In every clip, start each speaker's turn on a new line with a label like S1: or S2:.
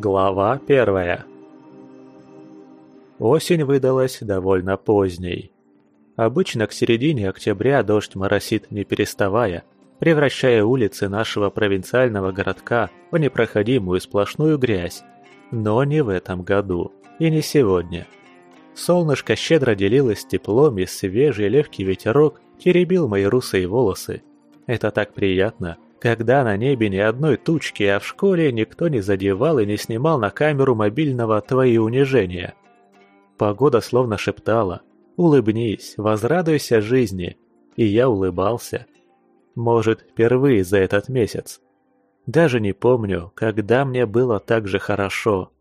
S1: Глава первая Осень выдалась довольно поздней. Обычно к середине октября дождь моросит не переставая, превращая улицы нашего провинциального городка в непроходимую сплошную грязь. Но не в этом году и не сегодня. Солнышко щедро делилось теплом, и свежий легкий ветерок теребил мои русые волосы. Это так приятно – когда на небе ни одной тучки, а в школе никто не задевал и не снимал на камеру мобильного твои унижения. Погода словно шептала «Улыбнись, возрадуйся жизни», и я улыбался. Может, впервые за этот месяц. Даже не помню, когда мне было так же хорошо.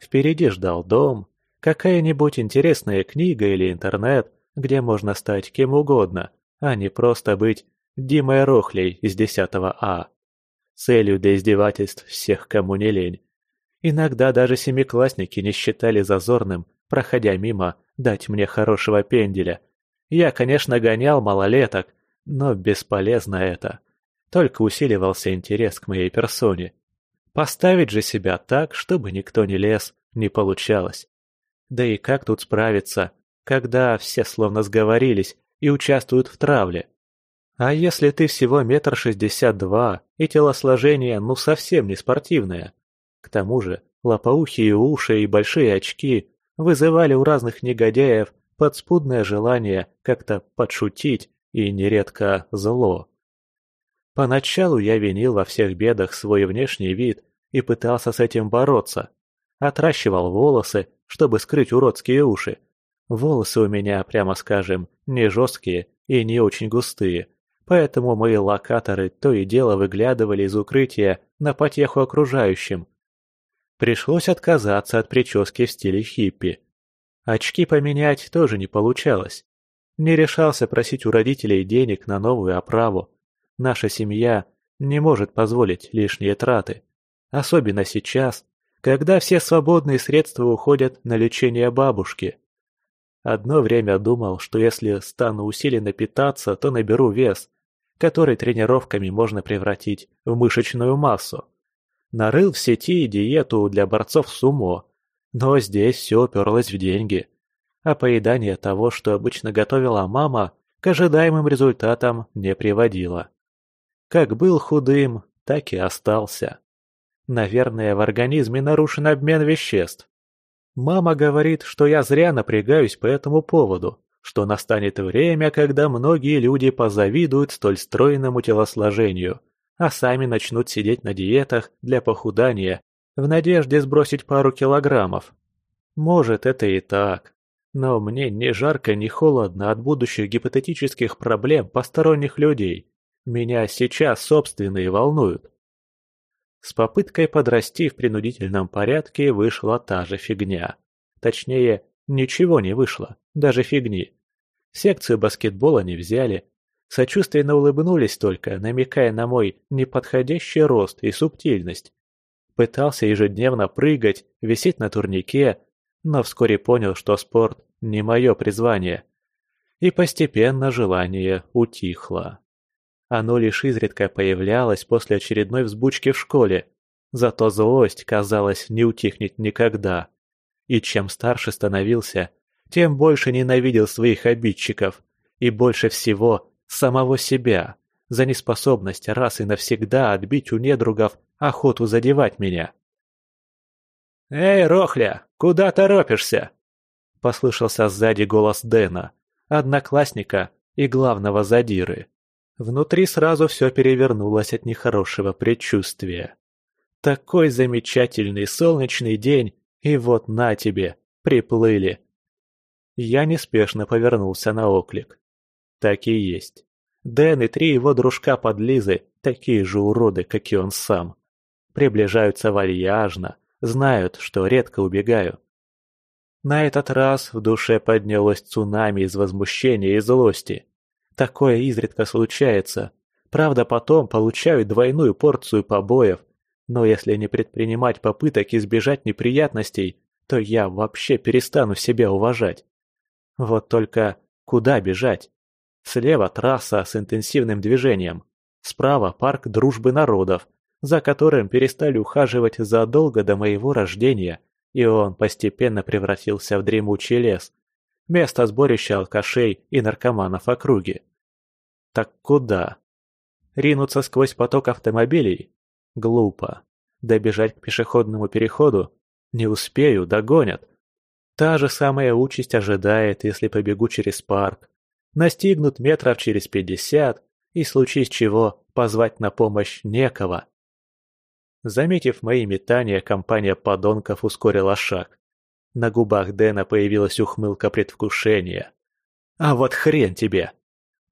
S1: Впереди ждал дом, какая-нибудь интересная книга или интернет, где можно стать кем угодно, а не просто быть Димой Рохлей из 10 А. Целью для издевательств всех, кому не лень. Иногда даже семиклассники не считали зазорным, проходя мимо, дать мне хорошего пенделя. Я, конечно, гонял малолеток, но бесполезно это. Только усиливался интерес к моей персоне. Поставить же себя так, чтобы никто не лез, не получалось. Да и как тут справиться, когда все словно сговорились и участвуют в травле? А если ты всего метр шестьдесят два, и телосложение ну совсем не спортивное? К тому же лопоухие уши и большие очки вызывали у разных негодяев подспудное желание как-то подшутить и нередко зло. Поначалу я винил во всех бедах свой внешний вид и пытался с этим бороться. Отращивал волосы, чтобы скрыть уродские уши. Волосы у меня, прямо скажем, не жесткие и не очень густые, поэтому мои локаторы то и дело выглядывали из укрытия на потеху окружающим. Пришлось отказаться от прически в стиле хиппи. Очки поменять тоже не получалось. Не решался просить у родителей денег на новую оправу. Наша семья не может позволить лишние траты. Особенно сейчас, когда все свободные средства уходят на лечение бабушки. Одно время думал, что если стану усиленно питаться, то наберу вес, который тренировками можно превратить в мышечную массу. Нарыл в сети диету для борцов сумо, но здесь все уперлось в деньги. А поедание того, что обычно готовила мама, к ожидаемым результатам не приводило. Как был худым, так и остался. Наверное, в организме нарушен обмен веществ. Мама говорит, что я зря напрягаюсь по этому поводу, что настанет время, когда многие люди позавидуют столь стройному телосложению, а сами начнут сидеть на диетах для похудания в надежде сбросить пару килограммов. Может, это и так, но мне ни жарко, ни холодно от будущих гипотетических проблем посторонних людей. Меня сейчас собственные волнуют. С попыткой подрасти в принудительном порядке вышла та же фигня. Точнее, Ничего не вышло, даже фигни. Секцию баскетбола не взяли. Сочувственно улыбнулись только, намекая на мой неподходящий рост и субтильность. Пытался ежедневно прыгать, висеть на турнике, но вскоре понял, что спорт не мое призвание. И постепенно желание утихло. Оно лишь изредка появлялось после очередной взбучки в школе, зато злость, казалось, не утихнет никогда. И чем старше становился, тем больше ненавидел своих обидчиков, и больше всего самого себя, за неспособность раз и навсегда отбить у недругов охоту задевать меня. «Эй, Рохля, куда торопишься?» Послышался сзади голос Дэна, одноклассника и главного задиры. Внутри сразу все перевернулось от нехорошего предчувствия. Такой замечательный солнечный день, и вот на тебе, приплыли. Я неспешно повернулся на оклик. Так и есть. Дэн и три его дружка под Лизой такие же уроды, как и он сам. Приближаются вальяжно, знают, что редко убегаю. На этот раз в душе поднялось цунами из возмущения и злости. Такое изредка случается. Правда, потом получаю двойную порцию побоев но если не предпринимать попыток избежать неприятностей, то я вообще перестану себя уважать. Вот только куда бежать? Слева трасса с интенсивным движением. Справа парк дружбы народов, за которым перестали ухаживать задолго до моего рождения, и он постепенно превратился в дремучий лес, место сборища алкашей и наркоманов округи. Так куда? Ринуться сквозь поток автомобилей? Глупо. Добежать к пешеходному переходу? Не успею, догонят. Та же самая участь ожидает, если побегу через парк. Настигнут метров через пятьдесят, и случись чего, позвать на помощь некого. Заметив мои метания, компания подонков ускорила шаг. На губах Дэна появилась ухмылка предвкушения. «А вот хрен тебе!»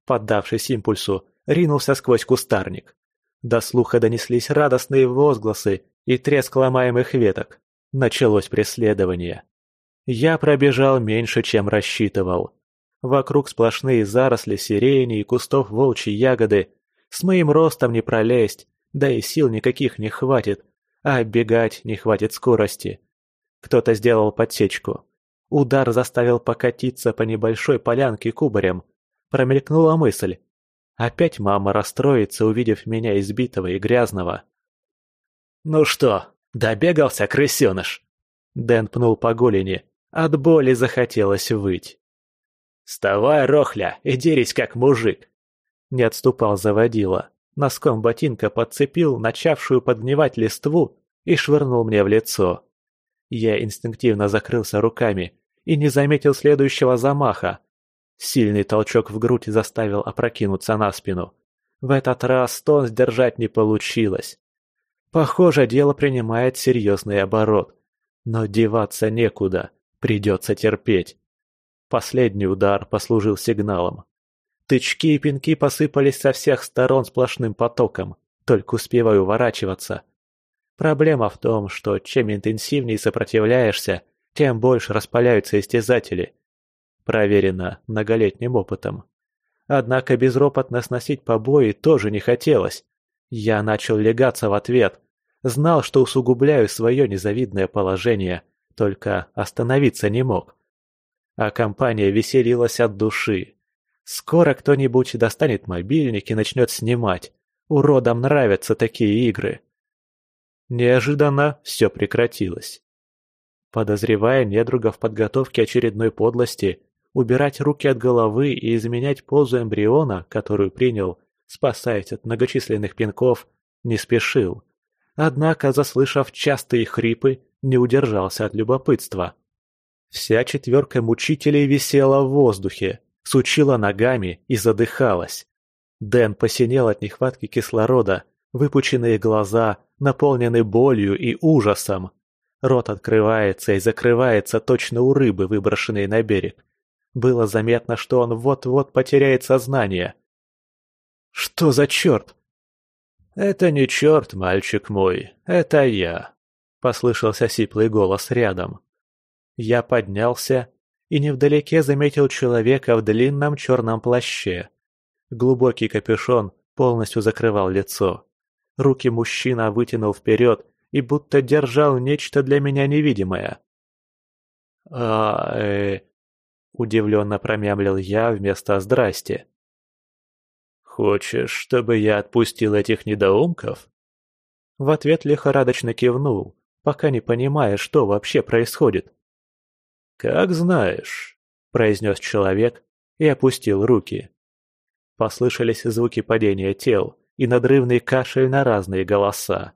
S1: Поддавшись импульсу, ринулся сквозь кустарник. До слуха донеслись радостные возгласы и треск ломаемых веток. Началось преследование. Я пробежал меньше, чем рассчитывал. Вокруг сплошные заросли сирени и кустов волчьей ягоды. С моим ростом не пролезть, да и сил никаких не хватит, а бегать не хватит скорости. Кто-то сделал подсечку. Удар заставил покатиться по небольшой полянке кубарем. Промелькнула мысль. Опять мама расстроится, увидев меня избитого и грязного. «Ну что, добегался, крысеныш?» Дэн пнул по голени. От боли захотелось выть. «Вставай, Рохля, и дерись как мужик!» Не отступал заводила. Носком ботинка подцепил начавшую подгнивать листву и швырнул мне в лицо. Я инстинктивно закрылся руками и не заметил следующего замаха. Сильный толчок в грудь заставил опрокинуться на спину. В этот раз стон сдержать не получилось. Похоже, дело принимает серьезный оборот. Но деваться некуда, придется терпеть. Последний удар послужил сигналом. Тычки и пинки посыпались со всех сторон сплошным потоком, только успеваю уворачиваться. Проблема в том, что чем интенсивнее сопротивляешься, тем больше распаляются истязатели. Проверено многолетним опытом. Однако безропотно сносить побои тоже не хотелось. Я начал легаться в ответ. Знал, что усугубляю свое незавидное положение, только остановиться не мог. А компания веселилась от души. Скоро кто-нибудь достанет мобильник и начнет снимать. Уродам нравятся такие игры. Неожиданно все прекратилось. Подозревая недруга в подготовке очередной подлости, убирать руки от головы и изменять позу эмбриона, которую принял, спасаясь от многочисленных пинков, не спешил. Однако, заслышав частые хрипы, не удержался от любопытства. Вся четверка мучителей висела в воздухе, сучила ногами и задыхалась. Дэн посинел от нехватки кислорода, выпученные глаза наполнены болью и ужасом. Рот открывается и закрывается точно у рыбы, выброшенной на берег. Было заметно, что он вот-вот потеряет сознание. «Что за черт?» «Это не черт, мальчик мой, это я», — послышался сиплый голос рядом. Я поднялся и невдалеке заметил человека в длинном черном плаще. Глубокий капюшон полностью закрывал лицо. Руки мужчина вытянул вперед и будто держал нечто для меня невидимое. а э удивленно промямлил я вместо «здрасте». «Хочешь, чтобы я отпустил этих недоумков?» В ответ лихорадочно кивнул, пока не понимая, что вообще происходит. «Как знаешь», — произнес человек и опустил руки. Послышались звуки падения тел и надрывный кашель на разные голоса.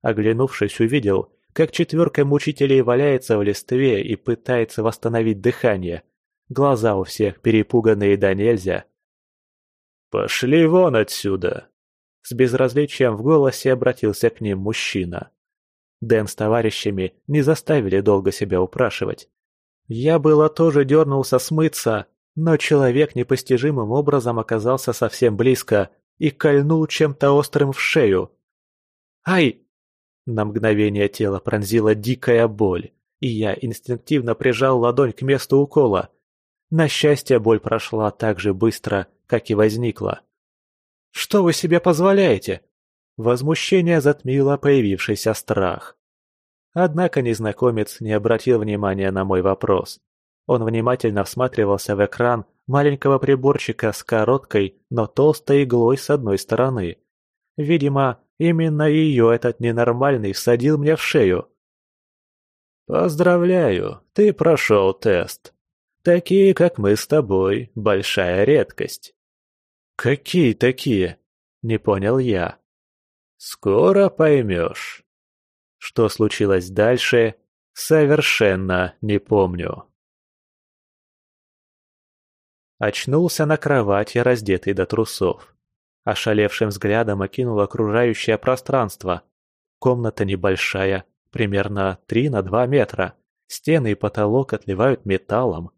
S1: Оглянувшись, увидел, как четверка мучителей валяется в листве и пытается восстановить дыхание. Глаза у всех перепуганные да нельзя. «Пошли вон отсюда!» С безразличием в голосе обратился к ним мужчина. Дэн с товарищами не заставили долго себя упрашивать. Я было тоже дернулся смыться, но человек непостижимым образом оказался совсем близко и кольнул чем-то острым в шею. «Ай!» На мгновение тело пронзила дикая боль, и я инстинктивно прижал ладонь к месту укола. На счастье, боль прошла так же быстро, как и возникла. «Что вы себе позволяете?» Возмущение затмило появившийся страх. Однако незнакомец не обратил внимания на мой вопрос. Он внимательно всматривался в экран маленького приборчика с короткой, но толстой иглой с одной стороны. Видимо, именно ее этот ненормальный всадил мне в шею. «Поздравляю, ты прошел тест. Такие, как мы с тобой, большая редкость». «Какие такие?» – не понял я. «Скоро поймешь». Что случилось дальше, совершенно не помню. Очнулся на кровати, раздетый до трусов. Ошалевшим взглядом окинул окружающее пространство. Комната небольшая, примерно 3 на 2 метра. Стены и потолок отливают металлом.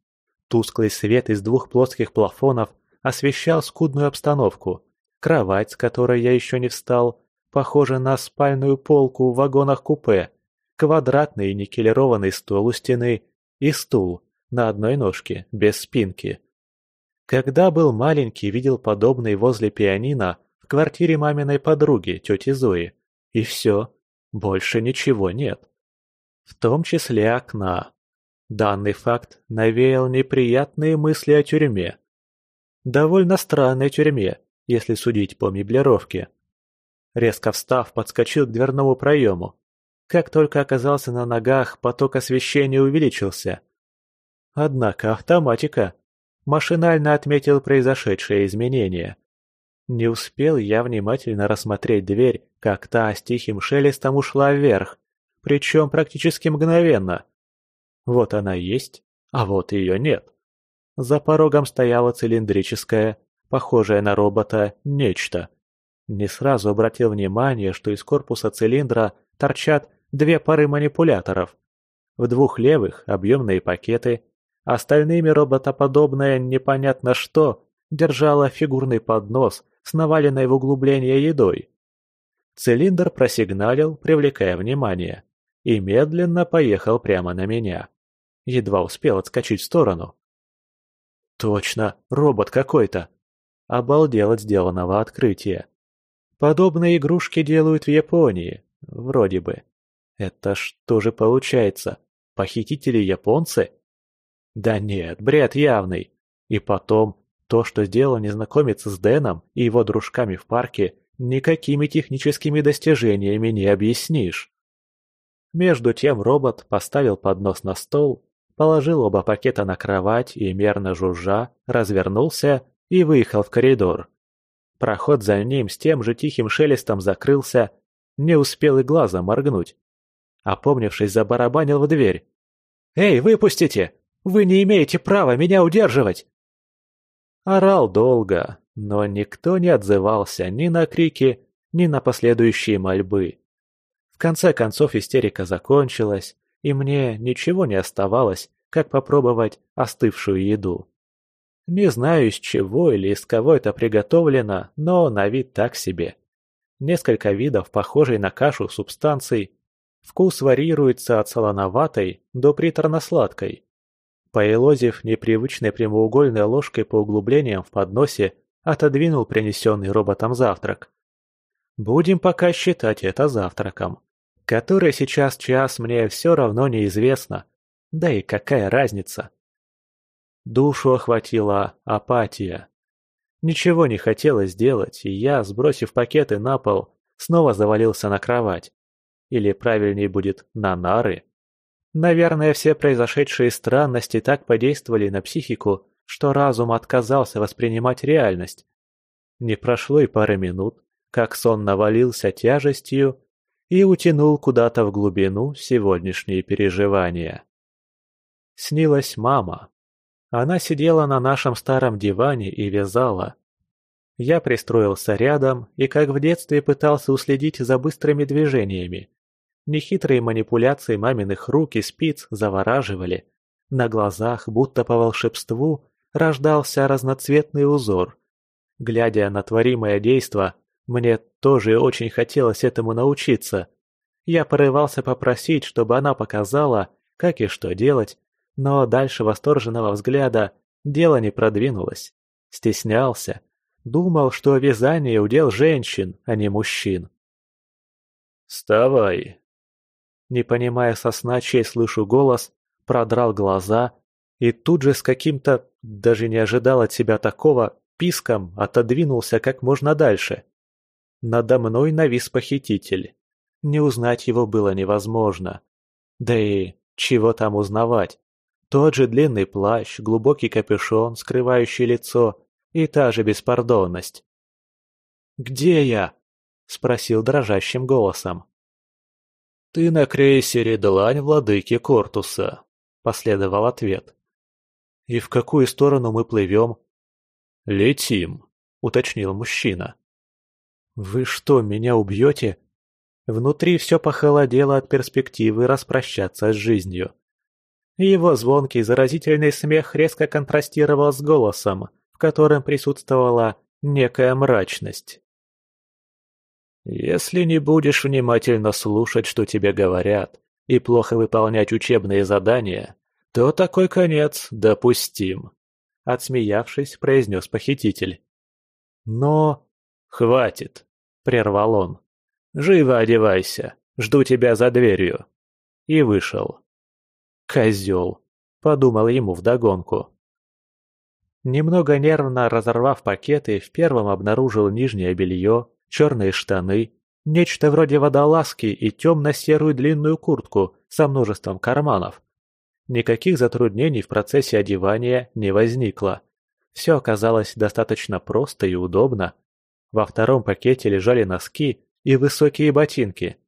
S1: Тусклый свет из двух плоских плафонов освещал скудную обстановку. Кровать, с которой я еще не встал, похожа на спальную полку в вагонах-купе. Квадратный никелированный стол у стены и стул на одной ножке, без спинки. Когда был маленький, видел подобный возле пианино в квартире маминой подруги, тети Зои. И все. Больше ничего нет. В том числе окна. Данный факт навеял неприятные мысли о тюрьме. Довольно странной тюрьме, если судить по меблировке. Резко встав, подскочил к дверному проему. Как только оказался на ногах, поток освещения увеличился. Однако автоматика. Машинально отметил произошедшее изменение. Не успел я внимательно рассмотреть дверь, как та с тихим шелестом ушла вверх, причем практически мгновенно. Вот она есть, а вот ее нет. За порогом стояла цилиндрическая, похожая на робота, нечто. Не сразу обратил внимание, что из корпуса цилиндра торчат две пары манипуляторов. В двух левых объемные пакеты, Остальными роботоподобное непонятно что держало фигурный поднос с наваленной в углубление едой. Цилиндр просигналил, привлекая внимание, и медленно поехал прямо на меня. Едва успел отскочить в сторону. Точно, робот какой-то. Обалдел от сделанного открытия. Подобные игрушки делают в Японии, вроде бы. Это что же получается? Похитители японцы? Да нет, бред явный. И потом, то, что сделал незнакомец с Дэном и его дружками в парке, никакими техническими достижениями не объяснишь. Между тем робот поставил поднос на стол, положил оба пакета на кровать и, мерно жужжа, развернулся и выехал в коридор. Проход за ним с тем же тихим шелестом закрылся, не успел и глазом моргнуть. Опомнившись, забарабанил в дверь. «Эй, выпустите! Вы не имеете права меня удерживать!» Орал долго, но никто не отзывался ни на крики, ни на последующие мольбы. В конце концов истерика закончилась, и мне ничего не оставалось, как попробовать остывшую еду. Не знаю, из чего или из кого это приготовлено, но на вид так себе. Несколько видов похожей на кашу субстанций. Вкус варьируется от солоноватой до приторно-сладкой. Поелозив непривычной прямоугольной ложкой по углублениям в подносе, отодвинул принесенный роботом завтрак. Будем пока считать это завтраком. Который сейчас час мне все равно неизвестно. Да и какая разница? Душу охватила апатия. Ничего не хотелось делать, и я, сбросив пакеты на пол, снова завалился на кровать. Или правильнее будет на нары. Наверное, все произошедшие странности так подействовали на психику, что разум отказался воспринимать реальность. Не прошло и пары минут, как сон навалился тяжестью и утянул куда-то в глубину сегодняшние переживания. Снилась мама. Она сидела на нашем старом диване и вязала. Я пристроился рядом и, как в детстве, пытался уследить за быстрыми движениями, Нехитрые манипуляции маминых рук и спиц завораживали. На глазах, будто по волшебству, рождался разноцветный узор. Глядя на творимое действо, мне тоже очень хотелось этому научиться. Я порывался попросить, чтобы она показала, как и что делать, но дальше восторженного взгляда дело не продвинулось. Стеснялся. Думал, что вязание удел женщин, а не мужчин. «Вставай, не понимая сосна, чей слышу голос, продрал глаза и тут же с каким-то, даже не ожидал от себя такого, писком отодвинулся как можно дальше. Надо мной навис похититель. Не узнать его было невозможно. Да и чего там узнавать? Тот же длинный плащ, глубокий капюшон, скрывающий лицо, и та же беспардонность. «Где я?» — спросил дрожащим голосом. «Ты на крейсере «Длань владыки Кортуса», — последовал ответ. «И в какую сторону мы плывем?» «Летим», — уточнил мужчина. «Вы что, меня убьете?» Внутри все похолодело от перспективы распрощаться с жизнью. Его звонкий заразительный смех резко контрастировал с голосом, в котором присутствовала некая мрачность. «Если не будешь внимательно слушать, что тебе говорят, и плохо выполнять учебные задания, то такой конец допустим», — отсмеявшись, произнес похититель. «Но...» «Хватит», — прервал он. «Живо одевайся, жду тебя за дверью». И вышел. «Козел», — подумал ему вдогонку. Немного нервно разорвав пакеты, в первом обнаружил нижнее белье, черные штаны, нечто вроде водолазки и темно-серую длинную куртку со множеством карманов. Никаких затруднений в процессе одевания не возникло. Все оказалось достаточно просто и удобно. Во втором пакете лежали носки и высокие ботинки.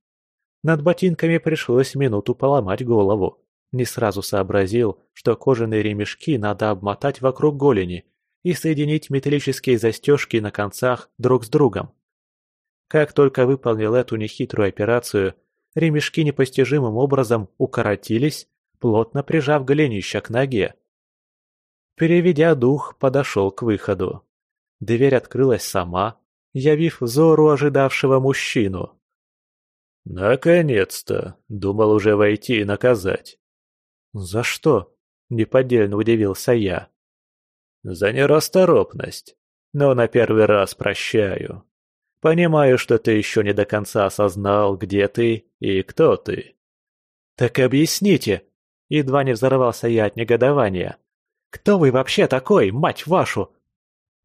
S1: Над ботинками пришлось минуту поломать голову. Не сразу сообразил, что кожаные ремешки надо обмотать вокруг голени и соединить металлические застежки на концах друг с другом. Как только выполнил эту нехитрую операцию, ремешки непостижимым образом укоротились, плотно прижав голенища к ноге. Переведя дух, подошел к выходу. Дверь открылась сама, явив взору ожидавшего мужчину. «Наконец-то!» — думал уже войти и наказать. «За что?» — неподдельно удивился я. «За нерасторопность. Но на первый раз прощаю. Понимаю, что ты еще не до конца осознал, где ты и кто ты». «Так объясните!» — едва не взорвался я от негодования. «Кто вы вообще такой, мать вашу?»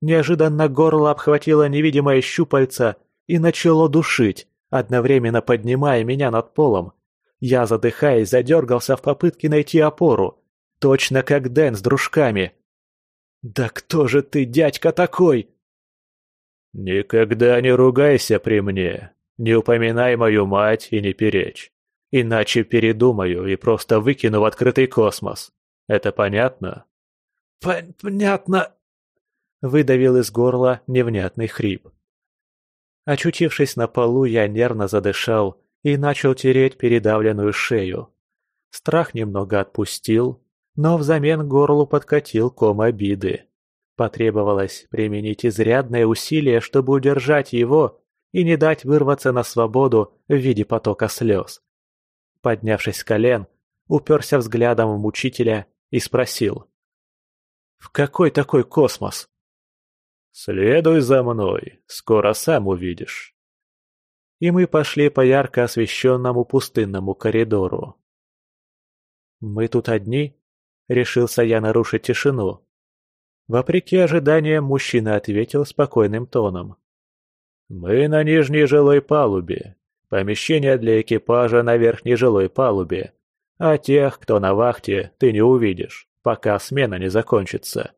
S1: Неожиданно горло обхватило невидимое щупальце и начало душить, одновременно поднимая меня над полом. Я, задыхаясь, задергался в попытке найти опору. Точно как Дэн с дружками. «Да кто же ты, дядька, такой?» «Никогда не ругайся при мне, не упоминай мою мать и не перечь. Иначе передумаю и просто выкину в открытый космос. Это понятно?» «Понятно», — выдавил из горла невнятный хрип. Очутившись на полу, я нервно задышал и начал тереть передавленную шею. Страх немного отпустил, но взамен горлу подкатил ком обиды. Потребовалось применить изрядное усилие, чтобы удержать его и не дать вырваться на свободу в виде потока слез. Поднявшись с колен, уперся взглядом в мучителя и спросил. «В какой такой космос?» «Следуй за мной, скоро сам увидишь» и мы пошли по ярко освещенному пустынному коридору. «Мы тут одни?» — решился я нарушить тишину. Вопреки ожиданиям, мужчина ответил спокойным тоном. «Мы на нижней жилой палубе. Помещение для экипажа на верхней жилой палубе. А тех, кто на вахте, ты не увидишь, пока смена не закончится.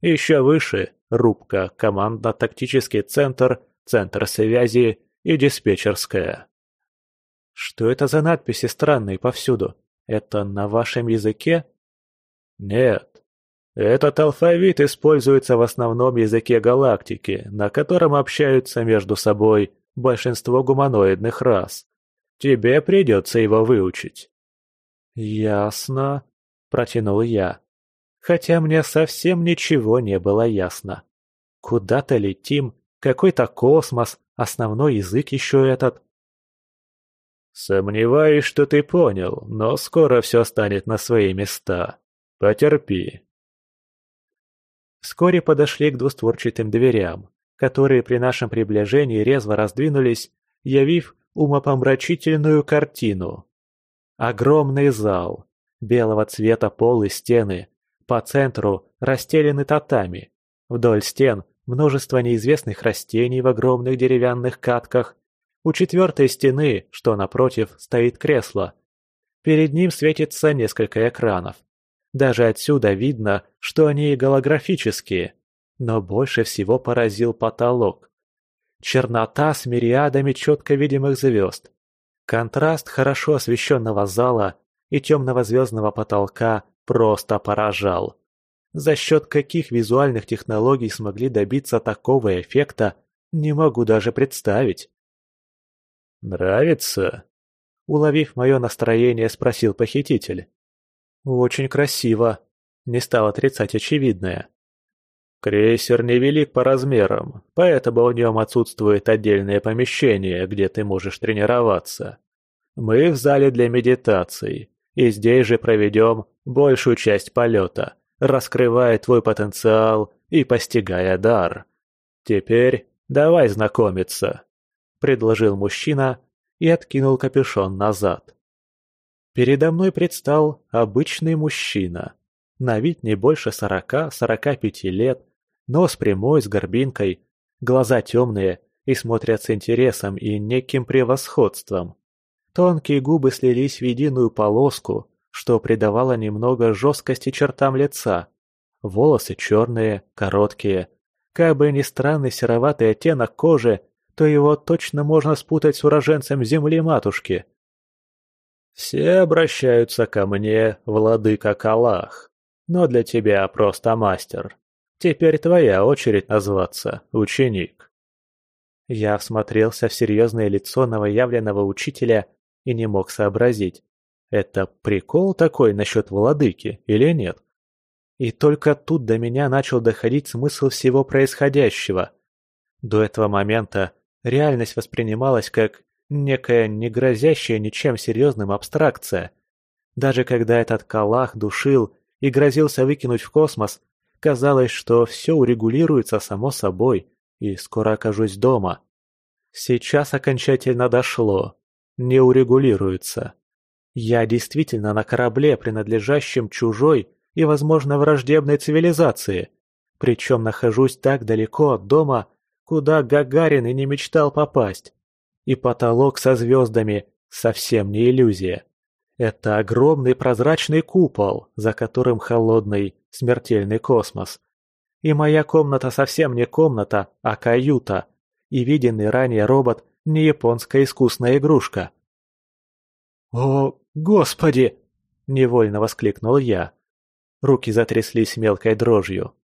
S1: Еще выше — рубка, командно-тактический центр, центр связи и диспетчерская. Что это за надписи странные повсюду? Это на вашем языке? Нет. Этот алфавит используется в основном языке галактики, на котором общаются между собой большинство гуманоидных рас. Тебе придется его выучить. Ясно, протянул я. Хотя мне совсем ничего не было ясно. Куда-то летим, какой-то космос, Основной язык еще этот. Сомневаюсь, что ты понял, но скоро все станет на свои места. Потерпи. Вскоре подошли к двустворчатым дверям, которые при нашем приближении резво раздвинулись, явив умопомрачительную картину. Огромный зал, белого цвета пол и стены, по центру расстелены татами, вдоль стен множество неизвестных растений в огромных деревянных катках. У четвертой стены, что напротив, стоит кресло. Перед ним светится несколько экранов. Даже отсюда видно, что они голографические. Но больше всего поразил потолок. Чернота с мириадами четко видимых звезд. Контраст хорошо освещенного зала и темного звездного потолка просто поражал. За счет каких визуальных технологий смогли добиться такого эффекта, не могу даже представить.
S2: «Нравится?» Уловив мое настроение, спросил похититель.
S1: «Очень красиво», — не стал отрицать очевидное.
S2: Крейсер невелик по размерам, поэтому в нем отсутствует отдельное помещение, где ты можешь тренироваться. Мы в зале для медитаций, и здесь же проведем большую часть полета, раскрывая твой потенциал и постигая дар. Теперь давай знакомиться», — предложил мужчина и откинул капюшон назад.
S1: Передо мной предстал обычный мужчина, на вид не больше сорока-сорока пяти лет, Нос прямой, с горбинкой, глаза темные и смотрят с интересом и неким превосходством. Тонкие губы слились в единую полоску, что придавало немного жесткости чертам лица. Волосы черные, короткие. Как бы ни странный сероватый оттенок кожи, то его точно можно спутать с уроженцем земли-матушки.
S2: «Все обращаются ко мне, владыка Калах, но для тебя просто мастер», Теперь твоя очередь назваться, ученик.
S1: Я всмотрелся в серьезное лицо новоявленного учителя и не мог сообразить, это прикол такой насчет владыки или нет. И только тут до меня начал доходить смысл всего происходящего. До этого момента реальность воспринималась как некая не грозящая ничем серьезным абстракция. Даже когда этот калах душил и грозился выкинуть в космос, Казалось, что все урегулируется само собой, и скоро окажусь дома. Сейчас окончательно дошло. Не урегулируется. Я действительно на корабле, принадлежащем чужой и, возможно, враждебной цивилизации. Причем нахожусь так далеко от дома, куда Гагарин и не мечтал попасть. И потолок со звездами совсем не иллюзия. Это огромный прозрачный купол, за которым холодный, смертельный космос. И моя комната совсем не комната, а каюта. И виденный ранее робот не японская искусная игрушка. «О, Господи!» – невольно воскликнул я. Руки затряслись мелкой дрожью.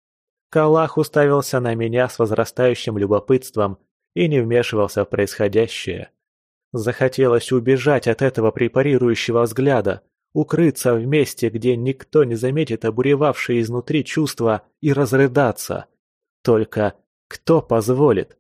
S1: Калах уставился на меня с возрастающим любопытством и не вмешивался в происходящее. Захотелось убежать от этого препарирующего взгляда, укрыться в месте, где никто не заметит обуревавшие изнутри чувства и разрыдаться. Только кто позволит?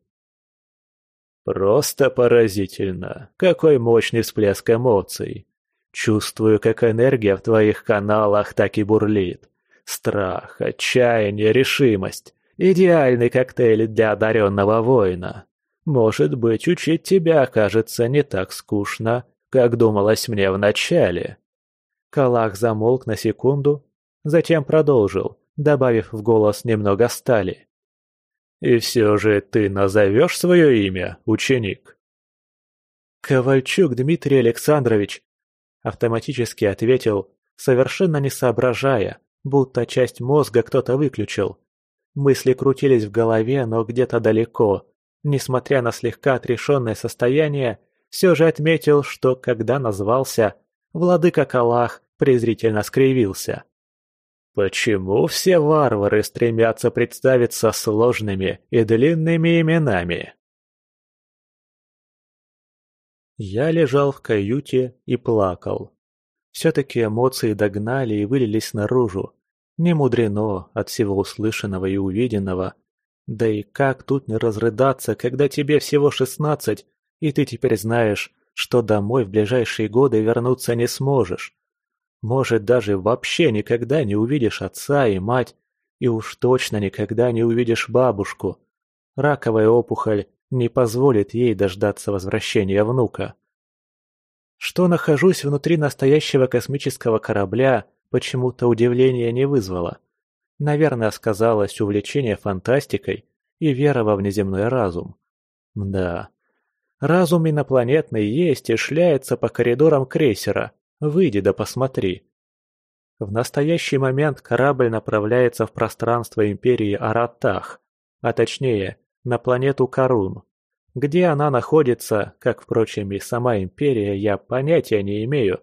S2: Просто поразительно. Какой мощный всплеск эмоций. Чувствую, как энергия в твоих каналах так и бурлит. Страх, отчаяние, решимость. Идеальный коктейль для одаренного воина. Может быть, учить тебя окажется не так скучно, как думалось мне вначале.
S1: Калах замолк на секунду, затем продолжил, добавив в голос немного стали.
S2: «И все же ты назовешь свое имя, ученик?»
S1: «Ковальчук Дмитрий Александрович», — автоматически ответил, совершенно не соображая, будто часть мозга кто-то выключил. Мысли крутились в голове, но где-то далеко. Несмотря на слегка отрешенное состояние, все же отметил, что когда назвался, Владыка Калах презрительно скривился.
S2: Почему все варвары стремятся представиться сложными и длинными именами?
S1: Я лежал в каюте и плакал. Все-таки эмоции догнали и вылились наружу. Не мудрено от всего услышанного и увиденного. Да и как тут не разрыдаться, когда тебе всего шестнадцать, и ты теперь знаешь, что домой в ближайшие годы вернуться не сможешь. Может, даже вообще никогда не увидишь отца и мать, и уж точно никогда не увидишь бабушку. Раковая опухоль не позволит ей дождаться возвращения внука. Что нахожусь внутри настоящего космического корабля, почему-то удивления не вызвало. Наверное, сказалось увлечение фантастикой и вера во внеземной разум. Да, разум инопланетный есть и шляется по коридорам крейсера. Выйди да посмотри. В настоящий момент корабль направляется в пространство Империи Аратах, а точнее, на планету Карун. Где она находится, как, впрочем, и сама Империя, я понятия не имею.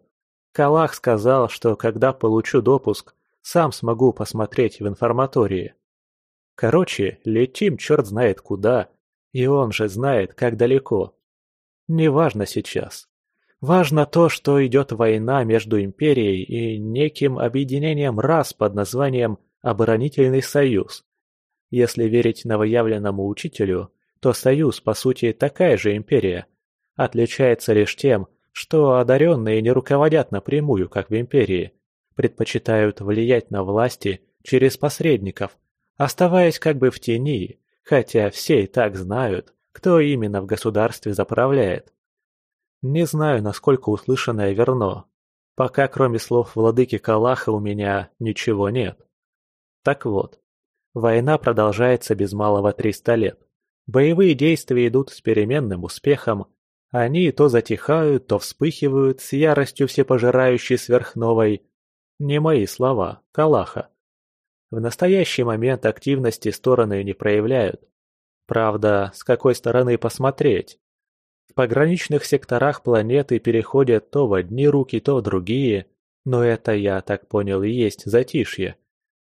S1: Калах сказал, что когда получу допуск, сам смогу посмотреть в информатории. Короче, летим черт знает куда, и он же знает, как далеко. Неважно сейчас. Важно то, что идет война между Империей и неким объединением рас под названием «Оборонительный союз». Если верить новоявленному учителю, то союз, по сути, такая же империя. Отличается лишь тем, что одаренные не руководят напрямую, как в империи. Предпочитают влиять на власти через посредников, оставаясь как бы в тени, хотя все и так знают, кто именно в государстве заправляет. Не знаю, насколько услышанное верно. Пока кроме слов владыки Калаха у меня ничего нет. Так вот, война продолжается без малого 300 лет. Боевые действия идут с переменным успехом. Они то затихают, то вспыхивают с яростью всепожирающей сверхновой. Не мои слова, Калаха. В настоящий момент активности стороны не проявляют. Правда, с какой стороны посмотреть? В пограничных секторах планеты переходят то в одни руки, то в другие, но это, я так понял, и есть затишье.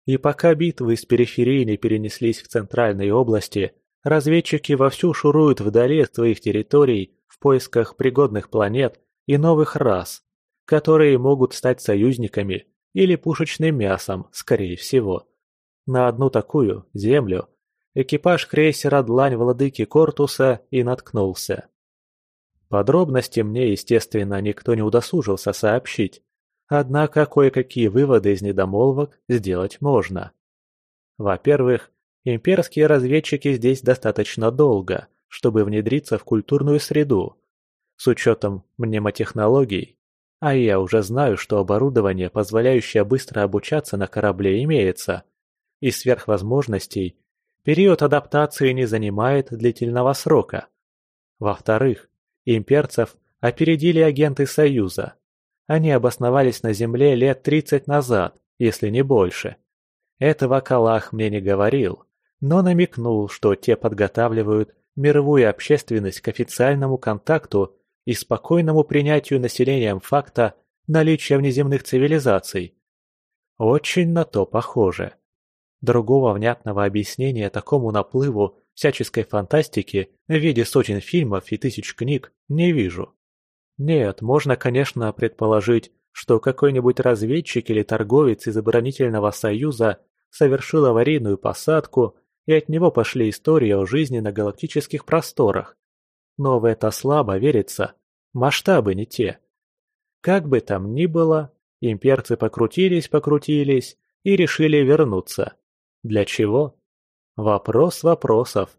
S1: И пока битвы с периферии не перенеслись в центральные области, разведчики вовсю шуруют вдали от своих территорий в поисках пригодных планет и новых рас, которые могут стать союзниками или пушечным мясом, скорее всего. На одну такую, Землю, экипаж крейсера «Длань владыки Кортуса» и наткнулся. Подробности мне, естественно, никто не удосужился сообщить, однако кое-какие выводы из недомолвок сделать можно. Во-первых, имперские разведчики здесь достаточно долго, чтобы внедриться в культурную среду. С учетом мнемотехнологий, а я уже знаю, что оборудование, позволяющее быстро обучаться на корабле, имеется, и сверхвозможностей, период адаптации не занимает длительного срока. Во-вторых, Имперцев опередили агенты Союза. Они обосновались на Земле лет 30 назад, если не больше. Этого Калах мне не говорил, но намекнул, что те подготавливают мировую общественность к официальному контакту и спокойному принятию населением факта наличия внеземных цивилизаций. Очень на то похоже. Другого внятного объяснения такому наплыву всяческой фантастики в виде сотен фильмов и тысяч книг не вижу. Нет, можно, конечно, предположить, что какой-нибудь разведчик или торговец из оборонительного союза совершил аварийную посадку, и от него пошли истории о жизни на галактических просторах. Но в это слабо верится, масштабы не те. Как бы там ни было, имперцы покрутились-покрутились и решили вернуться. Для чего? Вопрос вопросов.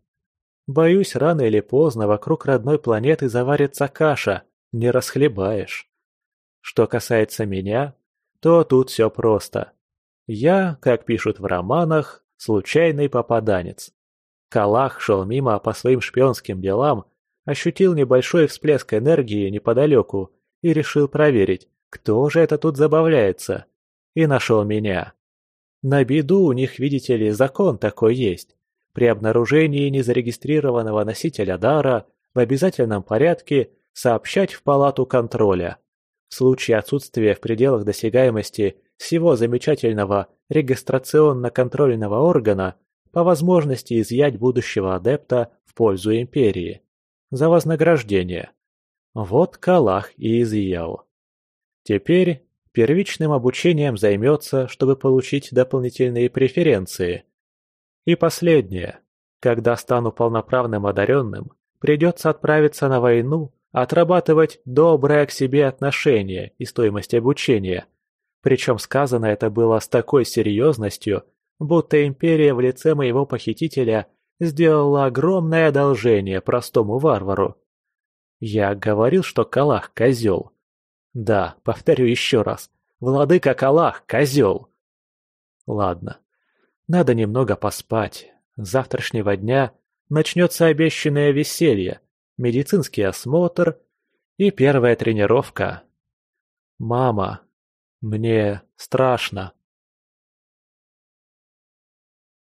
S1: Боюсь, рано или поздно вокруг родной планеты заварится каша, не расхлебаешь. Что касается меня, то тут все просто. Я, как пишут в романах, случайный попаданец. Калах шел мимо по своим шпионским делам, ощутил небольшой всплеск энергии неподалеку и решил проверить, кто же это тут забавляется. И нашел меня. На беду у них, видите ли, закон такой есть. При обнаружении незарегистрированного носителя дара в обязательном порядке сообщать в палату контроля. В случае отсутствия в пределах досягаемости всего замечательного регистрационно-контрольного органа по возможности изъять будущего адепта в пользу империи. За вознаграждение. Вот Калах и изъял. Теперь Первичным обучением займется, чтобы получить дополнительные преференции. И последнее. Когда стану полноправным одаренным, придется отправиться на войну, отрабатывать доброе к себе отношение и стоимость обучения. Причем сказано это было с такой серьезностью, будто империя в лице моего похитителя сделала огромное одолжение простому варвару. Я говорил, что Калах – козел. Да, повторю еще раз. Владыка Калах – козел. Ладно. Надо немного поспать. Завтрашнего дня начнется обещанное веселье, медицинский осмотр и первая тренировка. Мама, мне страшно.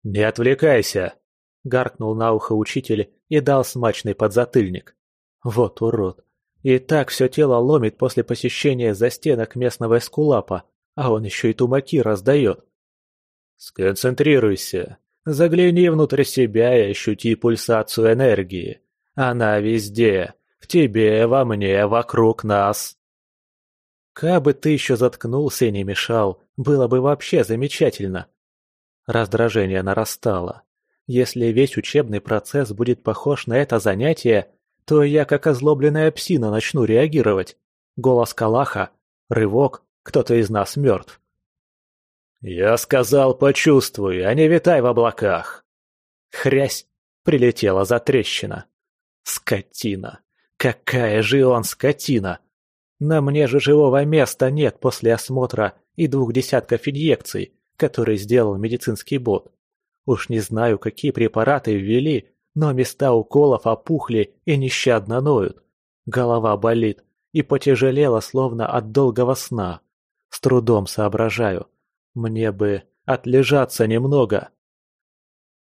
S2: «Не отвлекайся!» – гаркнул на ухо учитель и дал смачный подзатыльник.
S1: Вот урод. И так все тело ломит после посещения застенок местного эскулапа, а он еще и тумаки раздает.
S2: Сконцентрируйся. Загляни внутрь себя и ощути пульсацию энергии. Она везде. В тебе, во мне, вокруг нас.
S1: Кабы ты еще заткнулся и не мешал, было бы вообще замечательно. Раздражение нарастало. Если весь учебный процесс будет похож на это занятие, то я как озлобленная псина начну реагировать. Голос Калаха, рывок, кто-то из нас мертв.
S2: «Я сказал, почувствуй, а не витай в облаках!»
S1: Хрясь! Прилетела за трещина. Скотина! Какая же он скотина! На мне же живого места нет после осмотра и двух десятков инъекций, которые сделал медицинский бот. Уж не знаю, какие препараты ввели, но места уколов опухли и нещадно ноют. Голова болит и потяжелела, словно от долгого сна. С трудом соображаю. Мне бы отлежаться немного.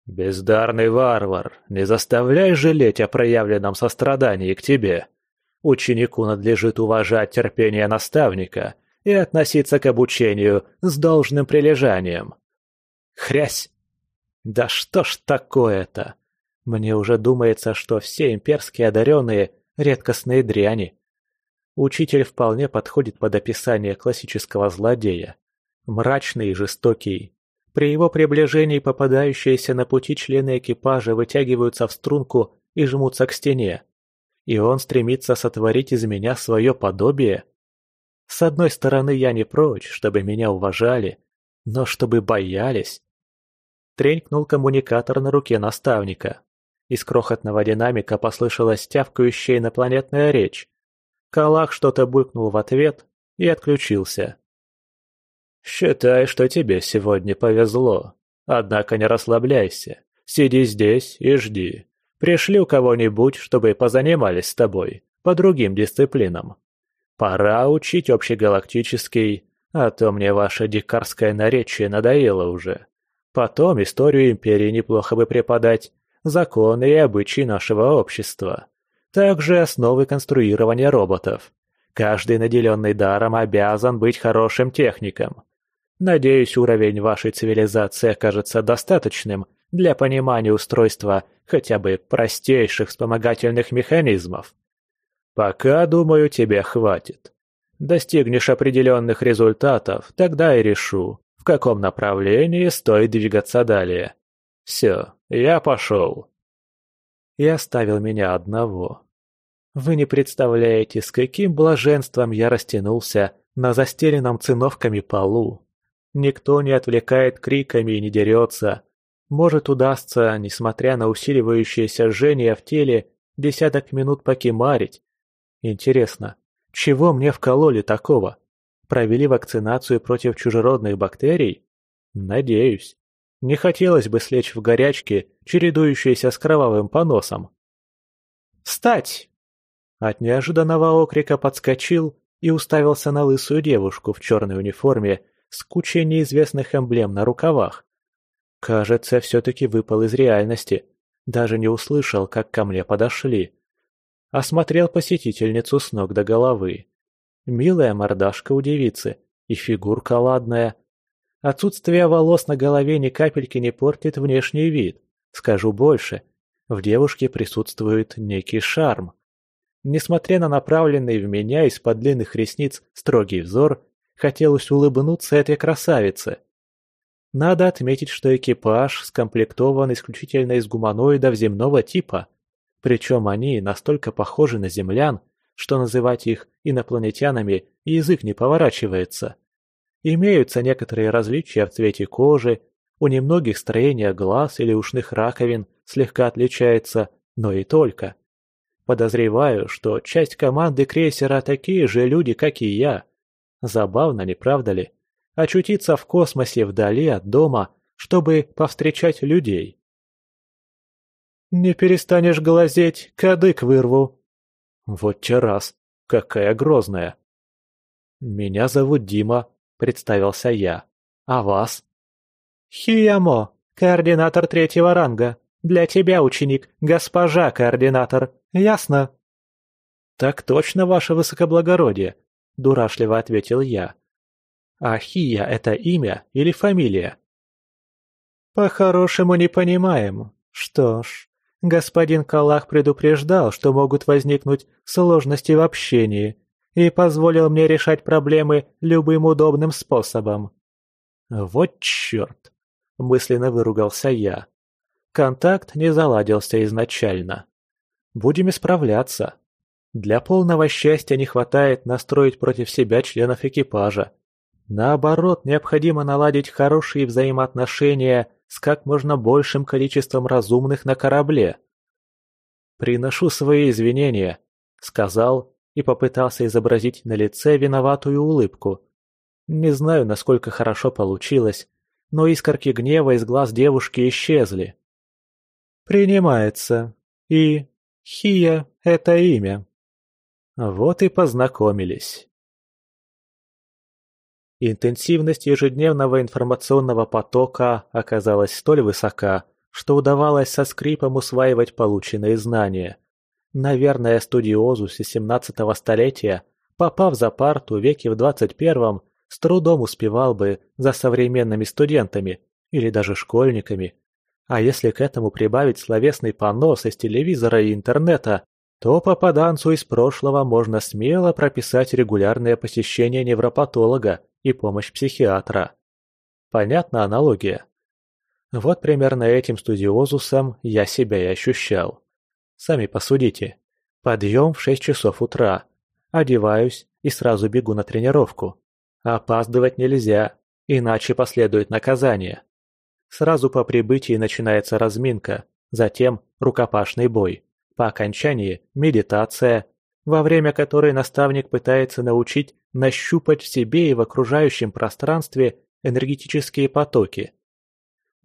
S2: «Бездарный варвар, не заставляй жалеть о проявленном сострадании к тебе. Ученику надлежит уважать терпение наставника и относиться к обучению с должным прилежанием».
S1: Хрясь! Да что ж такое-то? Мне уже думается, что все имперские одаренные – редкостные дряни. Учитель вполне подходит под описание классического злодея. Мрачный и жестокий. При его приближении попадающиеся на пути члены экипажа вытягиваются в струнку и жмутся к стене. И он стремится сотворить из меня свое подобие. С одной стороны, я не прочь, чтобы меня уважали, но чтобы боялись. Тренькнул коммуникатор на руке наставника. Из крохотного динамика послышалась тявкающая инопланетная речь. Калах что-то булькнул в ответ и отключился.
S2: «Считай, что тебе сегодня повезло. Однако не расслабляйся. Сиди здесь и жди. Пришлю кого-нибудь, чтобы позанимались с тобой, по другим дисциплинам. Пора учить общегалактический, а то мне ваше дикарское наречие надоело уже. Потом историю Империи неплохо бы преподать, законы и обычаи нашего общества. Также основы конструирования роботов. Каждый наделенный даром обязан быть хорошим техником. Надеюсь, уровень вашей цивилизации окажется достаточным для понимания устройства хотя бы простейших вспомогательных механизмов. Пока, думаю, тебе хватит. Достигнешь определенных результатов, тогда и решу, каком направлении стоит двигаться далее. Все, я пошел.
S1: И оставил меня одного. Вы не представляете, с каким блаженством я растянулся на застеленном циновками полу. Никто не отвлекает криками и не дерется. Может удастся, несмотря на усиливающееся жжение в теле, десяток минут покемарить. Интересно, чего мне вкололи такого? Провели вакцинацию против чужеродных бактерий? Надеюсь. Не хотелось бы слечь в горячке, чередующейся с кровавым поносом. «Встать!» От неожиданного окрика подскочил и уставился на лысую девушку в черной униформе с кучей неизвестных эмблем на рукавах. Кажется, все-таки выпал из реальности. Даже не услышал, как ко мне подошли. Осмотрел посетительницу с ног до головы. Милая мордашка у девицы и фигурка ладная. Отсутствие волос на голове ни капельки не портит внешний вид. Скажу больше, в девушке присутствует некий шарм. Несмотря на направленный в меня из-под длинных ресниц строгий взор, хотелось улыбнуться этой красавице. Надо отметить, что экипаж скомплектован исключительно из гуманоидов земного типа. Причем они настолько похожи на землян, что называть их инопланетянами язык не поворачивается. Имеются некоторые различия в цвете кожи, у немногих строение глаз или ушных раковин слегка отличается, но и только. Подозреваю, что часть команды крейсера такие же люди, как и я. Забавно, не правда ли? Очутиться в космосе вдали от дома, чтобы повстречать людей. «Не перестанешь глазеть, кадык вырву!» Вот раз, какая грозная. «Меня зовут Дима», — представился я. «А вас?» «Хиямо, координатор третьего ранга. Для тебя, ученик, госпожа координатор. Ясно?» «Так точно, ваше высокоблагородие», — дурашливо ответил я. «А Хия — это имя или фамилия?» «По-хорошему не понимаем. Что ж, господин Калах предупреждал, что могут возникнуть сложности в общении, и позволил мне решать проблемы любым удобным способом». «Вот черт!» — мысленно выругался я. Контакт не заладился изначально. Будем исправляться. Для полного счастья не хватает настроить против себя членов экипажа. Наоборот, необходимо наладить хорошие взаимоотношения с как можно большим количеством разумных на корабле. «Приношу свои извинения», — сказал и попытался изобразить на лице виноватую улыбку. Не знаю, насколько хорошо получилось, но искорки гнева из глаз девушки исчезли. «Принимается. И Хия — это имя». Вот и познакомились. Интенсивность ежедневного информационного потока оказалась столь высока, что удавалось со скрипом усваивать полученные знания. Наверное, студиозус из 17 столетия, попав за парту веки в 21 с трудом успевал бы за современными студентами или даже школьниками. А если к этому прибавить словесный понос из телевизора и интернета, то попаданцу из прошлого можно смело прописать регулярное посещение невропатолога и помощь психиатра. Понятна аналогия? Вот примерно этим студиозусом я себя и ощущал. Сами посудите. Подъем в 6 часов утра. Одеваюсь и сразу бегу на тренировку. Опаздывать нельзя, иначе последует наказание. Сразу по прибытии начинается разминка, затем рукопашный бой. По окончании – медитация, во время которой наставник пытается научить нащупать в себе и в окружающем пространстве энергетические потоки.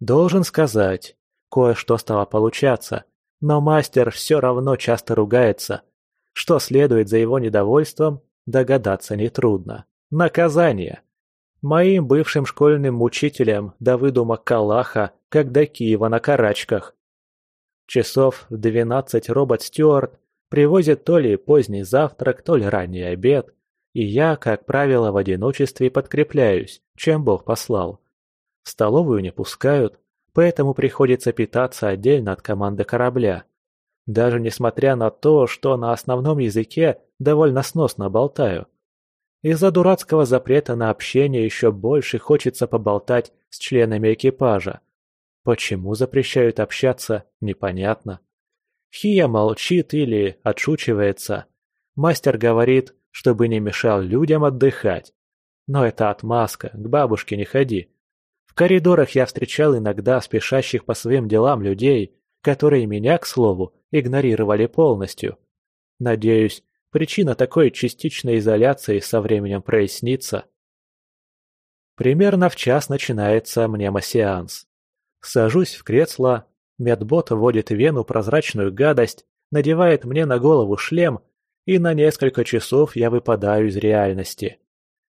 S1: Должен сказать, кое-что стало получаться, но мастер все равно часто ругается. Что следует за его недовольством, догадаться нетрудно. Наказание. Моим бывшим школьным учителям до выдумок Калаха, как до Киева на карачках. Часов в двенадцать робот Стюарт привозит то ли поздний завтрак, то ли ранний обед, и я, как правило, в одиночестве подкрепляюсь, чем Бог послал. В столовую не пускают, поэтому приходится питаться отдельно от команды корабля. Даже несмотря на то, что на основном языке довольно сносно болтаю. Из-за дурацкого запрета на общение еще больше хочется поболтать с членами экипажа, Почему запрещают общаться, непонятно. Хия молчит или отшучивается. Мастер говорит, чтобы не мешал людям отдыхать. Но это отмазка, к бабушке не ходи. В коридорах я встречал иногда спешащих по своим делам людей, которые меня, к слову, игнорировали полностью. Надеюсь, причина такой частичной изоляции со временем прояснится. Примерно в час начинается мнемосеанс. Сажусь в кресло, медбот вводит вену прозрачную гадость, надевает мне на голову шлем, и на несколько часов я выпадаю из реальности.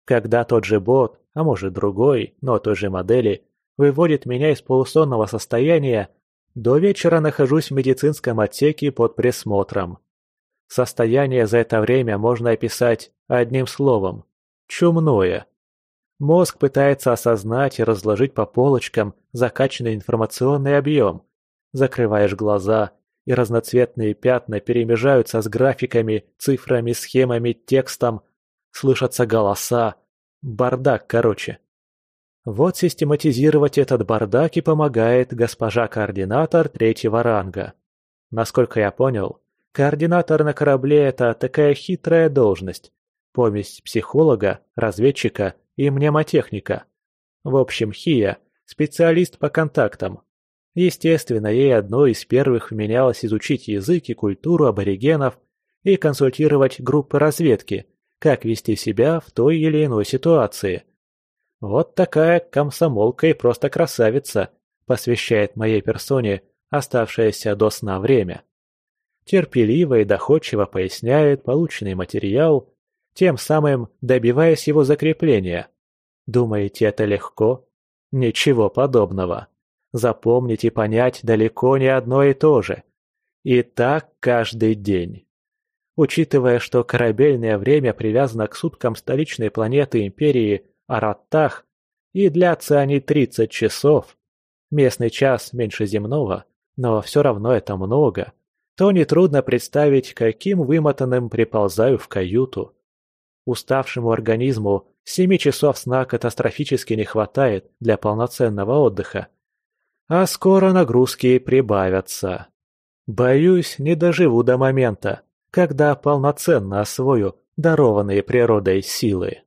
S1: Когда тот же бот, а может другой, но той же модели, выводит меня из полусонного состояния, до вечера нахожусь в медицинском отсеке под присмотром. Состояние за это время можно описать одним словом – чумное. Мозг пытается осознать и разложить по полочкам закачанный информационный объем. Закрываешь глаза, и разноцветные пятна перемежаются с графиками, цифрами, схемами, текстом. Слышатся голоса. Бардак, короче. Вот систематизировать этот бардак и помогает госпожа-координатор третьего ранга. Насколько я понял, координатор на корабле – это такая хитрая должность. Помесь психолога, разведчика и мнемотехника. В общем, Хия – специалист по контактам. Естественно, ей одной из первых вменялось изучить язык и культуру аборигенов и консультировать группы разведки, как вести себя в той или иной ситуации. Вот такая комсомолка и просто красавица посвящает моей персоне оставшееся до сна время. Терпеливо и доходчиво поясняет полученный материал, тем самым добиваясь его закрепления. Думаете, это легко? Ничего подобного. Запомнить и понять далеко не одно и то же. И так каждый день. Учитывая, что корабельное время привязано к суткам столичной планеты Империи Араттах, и длятся они 30 часов, местный час меньше земного, но все равно это много, то нетрудно представить, каким вымотанным приползаю в каюту. Уставшему организму семи часов сна катастрофически не хватает для полноценного отдыха. А скоро нагрузки прибавятся. Боюсь, не доживу до момента, когда полноценно освою дарованные природой силы.